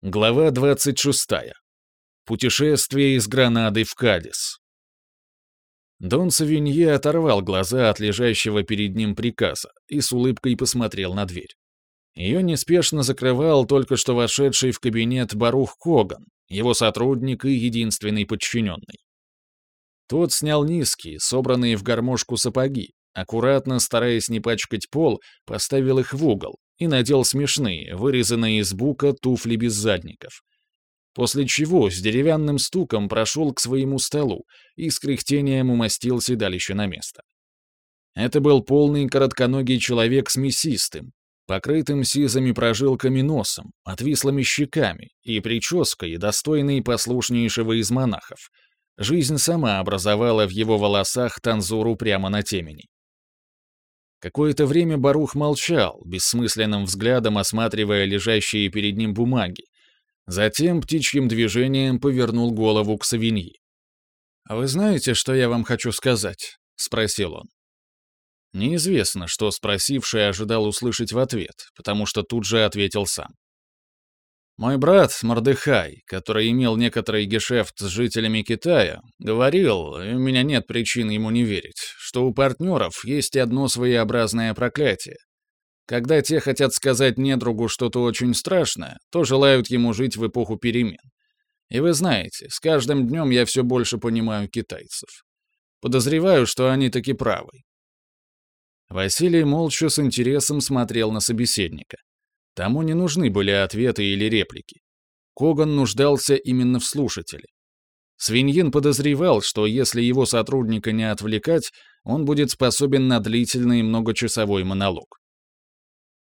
Глава 26. Путешествие из Гранады в Кадис. Дон Савинье оторвал глаза от лежащего перед ним приказа и с улыбкой посмотрел на дверь. Ее неспешно закрывал только что вошедший в кабинет Барух Коган, его сотрудник и единственный подчиненный. Тот снял низкие, собранные в гармошку сапоги, аккуратно, стараясь не пачкать пол, поставил их в угол, и надел смешные, вырезанные из бука туфли без задников. После чего с деревянным стуком прошел к своему столу и с кряхтением умастил седалище на место. Это был полный коротконогий человек с мясистым, покрытым сизыми прожилками носом, отвислыми щеками и прической, достойной послушнейшего из монахов. Жизнь сама образовала в его волосах танзуру прямо на темени. Какое-то время Барух молчал, бессмысленным взглядом осматривая лежащие перед ним бумаги. Затем птичьим движением повернул голову к Савиньи. «А вы знаете, что я вам хочу сказать?» — спросил он. Неизвестно, что спросивший ожидал услышать в ответ, потому что тут же ответил сам. Мой брат Мордыхай, который имел некоторый гешефт с жителями Китая, говорил, у меня нет причин ему не верить, что у партнеров есть одно своеобразное проклятие. Когда те хотят сказать недругу что-то очень страшное, то желают ему жить в эпоху перемен. И вы знаете, с каждым днем я все больше понимаю китайцев. Подозреваю, что они таки правы. Василий молча с интересом смотрел на собеседника. Тому не нужны были ответы или реплики. Коган нуждался именно в слушателе. Свиньин подозревал, что если его сотрудника не отвлекать, он будет способен на длительный многочасовой монолог.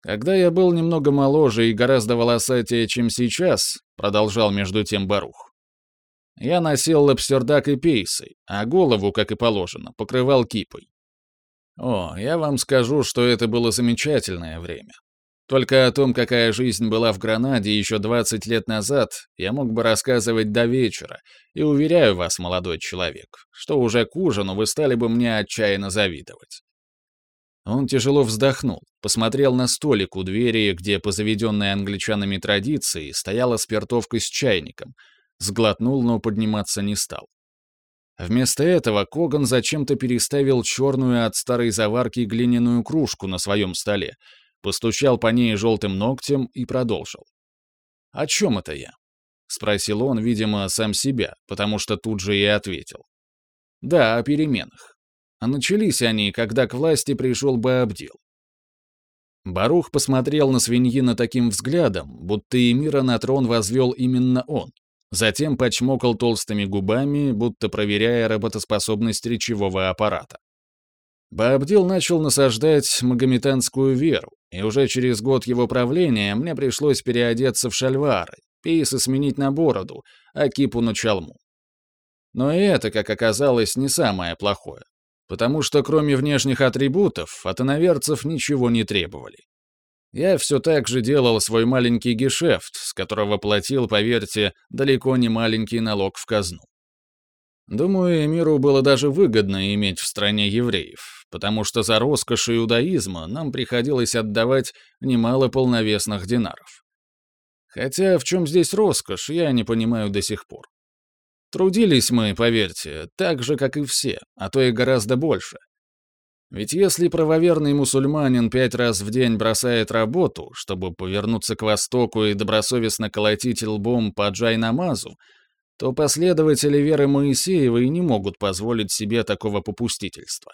«Когда я был немного моложе и гораздо волосатее, чем сейчас», продолжал между тем Барух, я носил лапстердак и пейсы, а голову, как и положено, покрывал кипой. О, я вам скажу, что это было замечательное время. Только о том, какая жизнь была в Гранаде еще 20 лет назад, я мог бы рассказывать до вечера, и уверяю вас, молодой человек, что уже к ужину вы стали бы мне отчаянно завидовать. Он тяжело вздохнул, посмотрел на столик у двери, где по заведенной англичанами традиции стояла спиртовка с чайником, сглотнул, но подниматься не стал. Вместо этого Коган зачем-то переставил черную от старой заварки глиняную кружку на своем столе, постучал по ней желтым ногтем и продолжил. «О чем это я?» — спросил он, видимо, сам себя, потому что тут же и ответил. «Да, о переменах. А начались они, когда к власти пришел Баабдил. Барух посмотрел на свиньина таким взглядом, будто и мира на трон возвел именно он. Затем почмокал толстыми губами, будто проверяя работоспособность речевого аппарата. Баабдил начал насаждать магометанскую веру, и уже через год его правления мне пришлось переодеться в шальвары, пейсы сменить на бороду, а кипу на чалму. Но и это, как оказалось, не самое плохое, потому что кроме внешних атрибутов от иноверцев ничего не требовали. Я все так же делал свой маленький гешефт, с которого платил, поверьте, далеко не маленький налог в казну. Думаю, миру было даже выгодно иметь в стране евреев, потому что за роскошь иудаизма нам приходилось отдавать немало полновесных динаров. Хотя в чем здесь роскошь, я не понимаю до сих пор. Трудились мы, поверьте, так же, как и все, а то и гораздо больше. Ведь если правоверный мусульманин пять раз в день бросает работу, чтобы повернуться к востоку и добросовестно колотить лбом по джай-намазу, то последователи веры Моисеевой не могут позволить себе такого попустительства.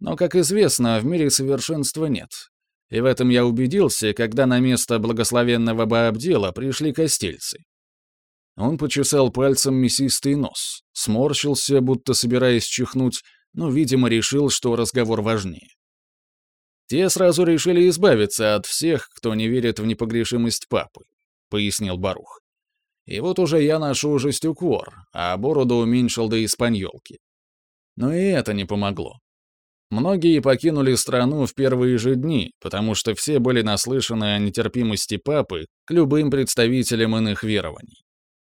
Но, как известно, в мире совершенства нет. И в этом я убедился, когда на место благословенного Баабдила пришли костельцы. Он почесал пальцем мясистый нос, сморщился, будто собираясь чихнуть, но, видимо, решил, что разговор важнее. Те сразу решили избавиться от всех, кто не верит в непогрешимость папы, пояснил Барух. И вот уже я ношу жестюквор, а бороду уменьшил до испаньолки. Но и это не помогло. Многие покинули страну в первые же дни, потому что все были наслышаны о нетерпимости папы к любым представителям иных верований.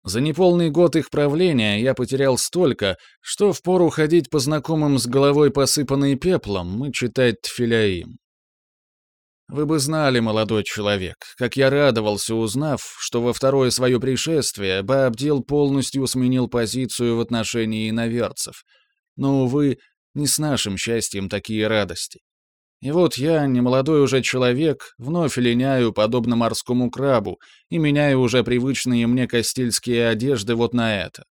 За неполный год их правления я потерял столько, что впору ходить по знакомым с головой посыпанной пеплом и читать тфиляим. Вы бы знали, молодой человек, как я радовался, узнав, что во второе свое пришествие Баабдил полностью сменил позицию в отношении иноверцев. Но, увы, не с нашим счастьем такие радости. И вот я, немолодой уже человек, вновь линяю, подобно морскому крабу, и меняю уже привычные мне кастильские одежды вот на это.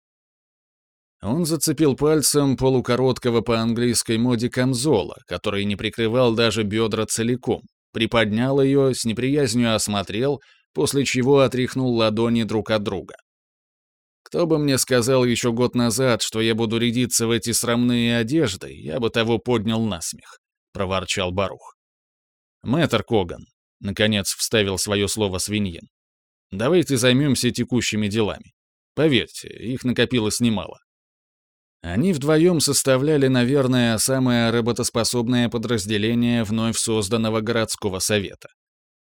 Он зацепил пальцем полукороткого по английской моде камзола, который не прикрывал даже бедра целиком, приподнял ее, с неприязнью осмотрел, после чего отряхнул ладони друг от друга. Кто бы мне сказал еще год назад, что я буду рядиться в эти срамные одежды, я бы того поднял на смех проворчал Барух. «Мэтр Коган», — наконец вставил свое слово свиньин, — «давайте займемся текущими делами. Поверьте, их накопилось немало». Они вдвоем составляли, наверное, самое работоспособное подразделение вновь созданного городского совета.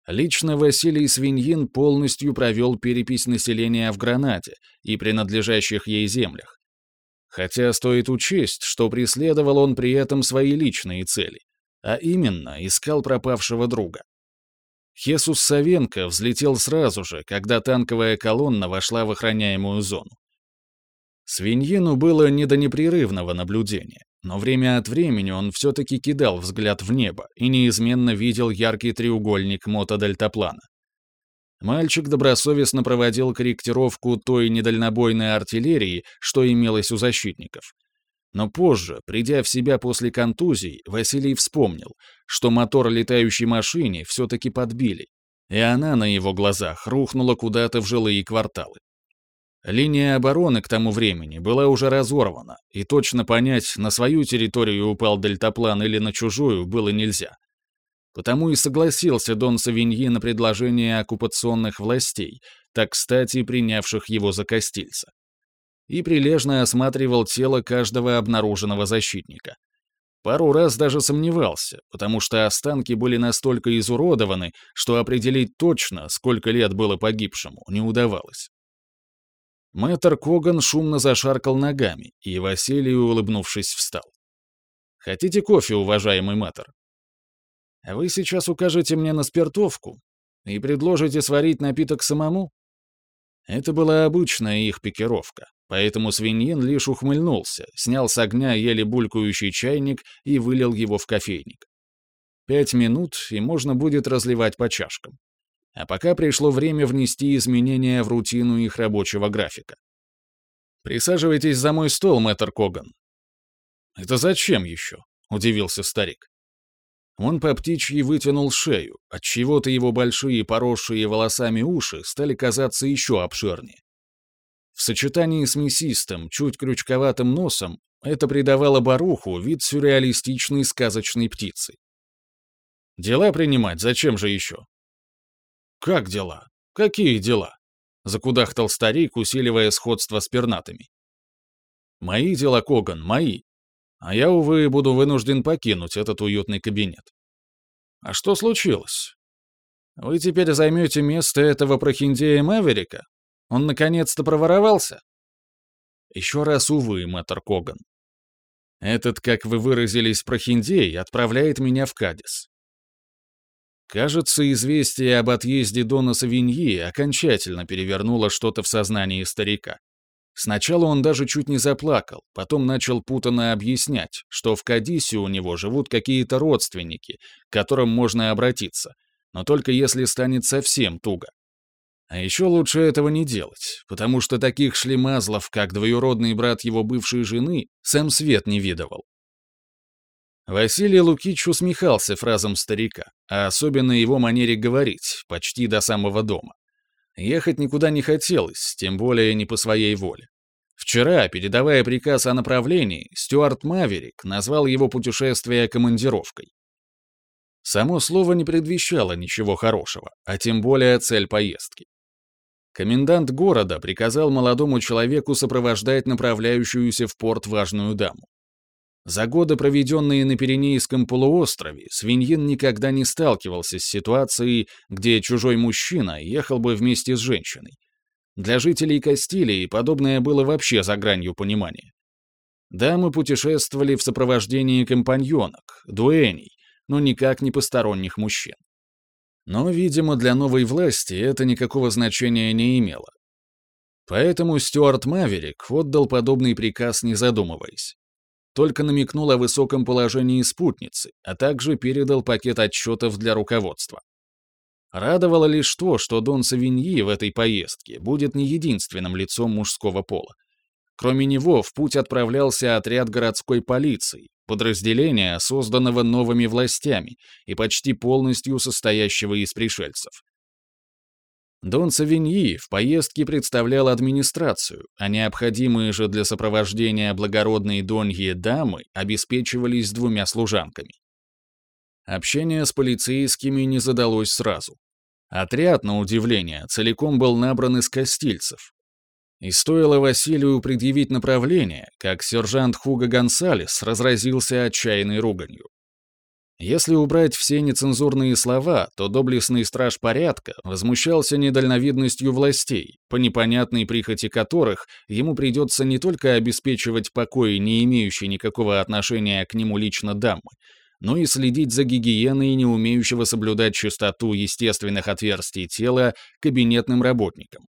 Лично Василий Свиньин полностью провел перепись населения в Гранате и принадлежащих ей землях. Хотя стоит учесть, что преследовал он при этом свои личные цели а именно искал пропавшего друга. Хесус Савенко взлетел сразу же, когда танковая колонна вошла в охраняемую зону. Свиньину было не до непрерывного наблюдения, но время от времени он все-таки кидал взгляд в небо и неизменно видел яркий треугольник мотодельтаплана. Мальчик добросовестно проводил корректировку той недальнобойной артиллерии, что имелось у защитников — но позже, придя в себя после контузий, Василий вспомнил, что мотор летающей машине все-таки подбили, и она на его глазах рухнула куда-то в жилые кварталы. Линия обороны к тому времени была уже разорвана, и точно понять, на свою территорию упал дельтаплан или на чужую, было нельзя. Потому и согласился Дон Савиньи на предложение оккупационных властей, так кстати принявших его за костильца и прилежно осматривал тело каждого обнаруженного защитника. Пару раз даже сомневался, потому что останки были настолько изуродованы, что определить точно, сколько лет было погибшему, не удавалось. Мэтр Коган шумно зашаркал ногами, и Василий, улыбнувшись, встал. «Хотите кофе, уважаемый мэтр?» «Вы сейчас укажете мне на спиртовку и предложите сварить напиток самому?» Это была обычная их пикировка. Поэтому свиньин лишь ухмыльнулся, снял с огня еле булькающий чайник и вылил его в кофейник. Пять минут, и можно будет разливать по чашкам. А пока пришло время внести изменения в рутину их рабочего графика. «Присаживайтесь за мой стол, мэтр Коган». «Это зачем еще?» — удивился старик. Он по птичьи вытянул шею, отчего-то его большие поросшие волосами уши стали казаться еще обширнее. В сочетании с мясистым, чуть крючковатым носом это придавало Баруху вид сюрреалистичной сказочной птицы. «Дела принимать зачем же еще?» «Как дела? Какие дела?» — закудахтал старик, усиливая сходство с пернатыми. «Мои дела, Коган, мои. А я, увы, буду вынужден покинуть этот уютный кабинет». «А что случилось?» «Вы теперь займете место этого прохиндея Маверика?» Он наконец-то проворовался? Еще раз, увы, мэтр Коган. Этот, как вы выразились, прохиндей, отправляет меня в Кадис. Кажется, известие об отъезде Дона Савиньи окончательно перевернуло что-то в сознании старика. Сначала он даже чуть не заплакал, потом начал путанно объяснять, что в Кадисе у него живут какие-то родственники, к которым можно обратиться, но только если станет совсем туго. А еще лучше этого не делать, потому что таких шлемазлов, как двоюродный брат его бывшей жены, сам свет не видывал. Василий Лукич усмехался фразам старика, а особенно его манере говорить, почти до самого дома. Ехать никуда не хотелось, тем более не по своей воле. Вчера, передавая приказ о направлении, Стюарт Маверик назвал его путешествие командировкой. Само слово не предвещало ничего хорошего, а тем более цель поездки. Комендант города приказал молодому человеку сопровождать направляющуюся в порт важную даму. За годы, проведенные на Пиренейском полуострове, Свиньин никогда не сталкивался с ситуацией, где чужой мужчина ехал бы вместе с женщиной. Для жителей Кастилии подобное было вообще за гранью понимания. Дамы путешествовали в сопровождении компаньонок, дуэней, но никак не посторонних мужчин. Но, видимо, для новой власти это никакого значения не имело. Поэтому Стюарт Маверик отдал подобный приказ, не задумываясь. Только намекнул о высоком положении спутницы, а также передал пакет отчетов для руководства. Радовало лишь то, что Дон Савиньи в этой поездке будет не единственным лицом мужского пола. Кроме него в путь отправлялся отряд городской полиции, подразделения, созданного новыми властями и почти полностью состоящего из пришельцев. Дон Савиньи в поездке представлял администрацию, а необходимые же для сопровождения благородной доньи дамы обеспечивались двумя служанками. Общение с полицейскими не задалось сразу. Отряд, на удивление, целиком был набран из костильцев. И стоило Василию предъявить направление, как сержант Хуга Гонсалес разразился отчаянной руганью. Если убрать все нецензурные слова, то доблестный страж порядка возмущался недальновидностью властей, по непонятной прихоти которых ему придется не только обеспечивать покой не имеющий никакого отношения к нему лично дамы, но и следить за гигиеной не умеющего соблюдать чистоту естественных отверстий тела кабинетным работникам.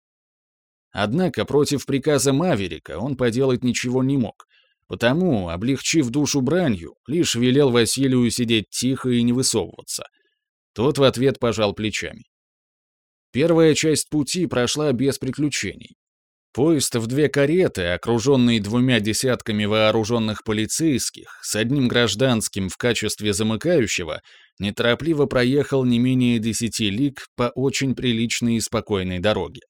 Однако против приказа Маверика он поделать ничего не мог, Потому, облегчив душу бранью, лишь велел Василию сидеть тихо и не высовываться. Тот в ответ пожал плечами. Первая часть пути прошла без приключений. Поезд в две кареты, окруженный двумя десятками вооруженных полицейских, с одним гражданским в качестве замыкающего, неторопливо проехал не менее десяти лиг по очень приличной и спокойной дороге.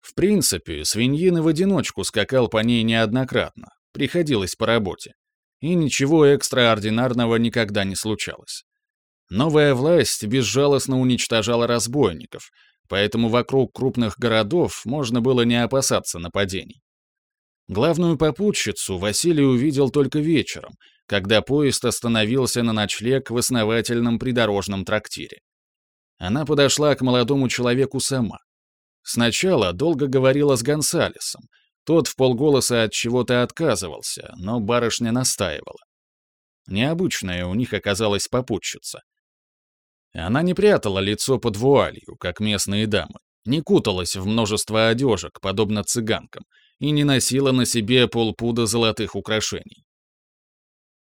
В принципе, свиньин в одиночку скакал по ней неоднократно, Приходилось по работе. И ничего экстраординарного никогда не случалось. Новая власть безжалостно уничтожала разбойников, поэтому вокруг крупных городов можно было не опасаться нападений. Главную попутчицу Василий увидел только вечером, когда поезд остановился на ночлег в основательном придорожном трактире. Она подошла к молодому человеку сама. Сначала долго говорила с Гонсалесом, тот в полголоса от чего-то отказывался, но барышня настаивала. Необычная у них оказалась попутчица. Она не прятала лицо под вуалью, как местные дамы, не куталась в множество одежек, подобно цыганкам, и не носила на себе полпуда золотых украшений.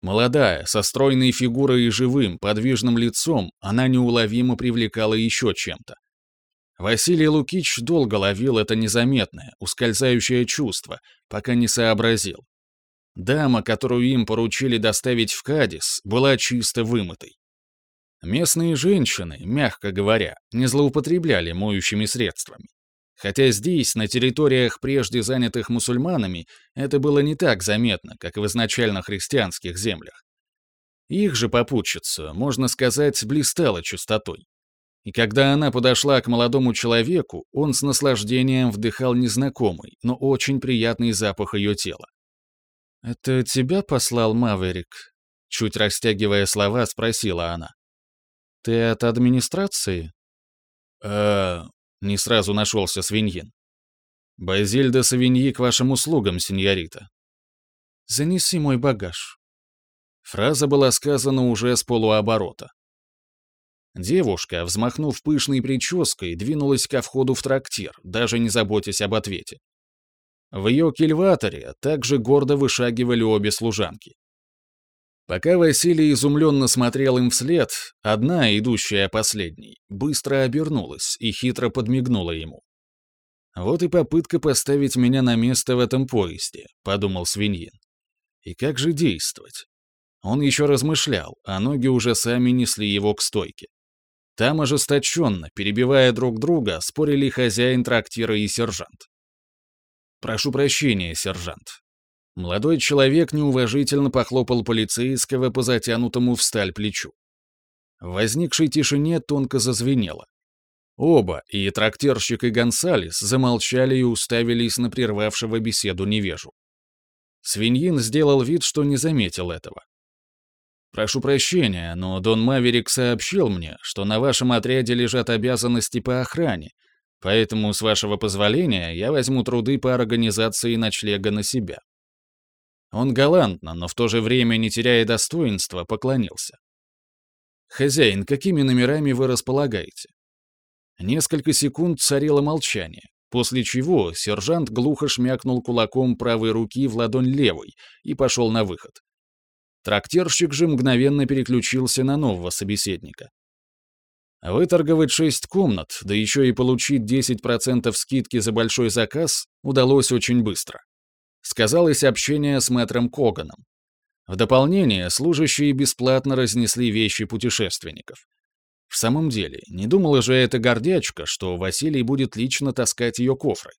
Молодая, со стройной фигурой и живым, подвижным лицом, она неуловимо привлекала еще чем-то. Василий Лукич долго ловил это незаметное, ускользающее чувство, пока не сообразил. Дама, которую им поручили доставить в Кадис, была чисто вымытой. Местные женщины, мягко говоря, не злоупотребляли моющими средствами. Хотя здесь, на территориях, прежде занятых мусульманами, это было не так заметно, как в изначально христианских землях. Их же попутчица, можно сказать, блистала чистотой. И когда она подошла к молодому человеку, он с наслаждением вдыхал незнакомый, но очень приятный запах ее тела. «Это тебя послал Маверик?» Чуть растягивая слова, спросила она. «Ты от администрации?» э не сразу нашелся свиньин. «Базильда Савиньи к вашим услугам, сеньорита». «Занеси мой багаж». Фраза была сказана уже с полуоборота. Девушка, взмахнув пышной прической, двинулась ко входу в трактир, даже не заботясь об ответе. В ее кильваторе также гордо вышагивали обе служанки. Пока Василий изумленно смотрел им вслед, одна, идущая последней, быстро обернулась и хитро подмигнула ему. «Вот и попытка поставить меня на место в этом поезде», — подумал свиньин. «И как же действовать?» Он еще размышлял, а ноги уже сами несли его к стойке. Там ожесточенно, перебивая друг друга, спорили хозяин трактира и сержант. «Прошу прощения, сержант». Молодой человек неуважительно похлопал полицейского по затянутому в сталь плечу. В возникшей тишине тонко зазвенело. Оба, и трактирщик, и Гонсалес, замолчали и уставились на прервавшего беседу невежу. Свиньин сделал вид, что не заметил этого. Прошу прощения, но Дон Маверик сообщил мне, что на вашем отряде лежат обязанности по охране, поэтому, с вашего позволения, я возьму труды по организации ночлега на себя». Он галантно, но в то же время, не теряя достоинства, поклонился. «Хозяин, какими номерами вы располагаете?» Несколько секунд царило молчание, после чего сержант глухо шмякнул кулаком правой руки в ладонь левой и пошел на выход. Трактирщик же мгновенно переключился на нового собеседника. Выторговать шесть комнат, да еще и получить 10% скидки за большой заказ, удалось очень быстро. Сказалось общение с мэтром Коганом. В дополнение, служащие бесплатно разнесли вещи путешественников. В самом деле, не думала же эта гордячка, что Василий будет лично таскать ее кофры.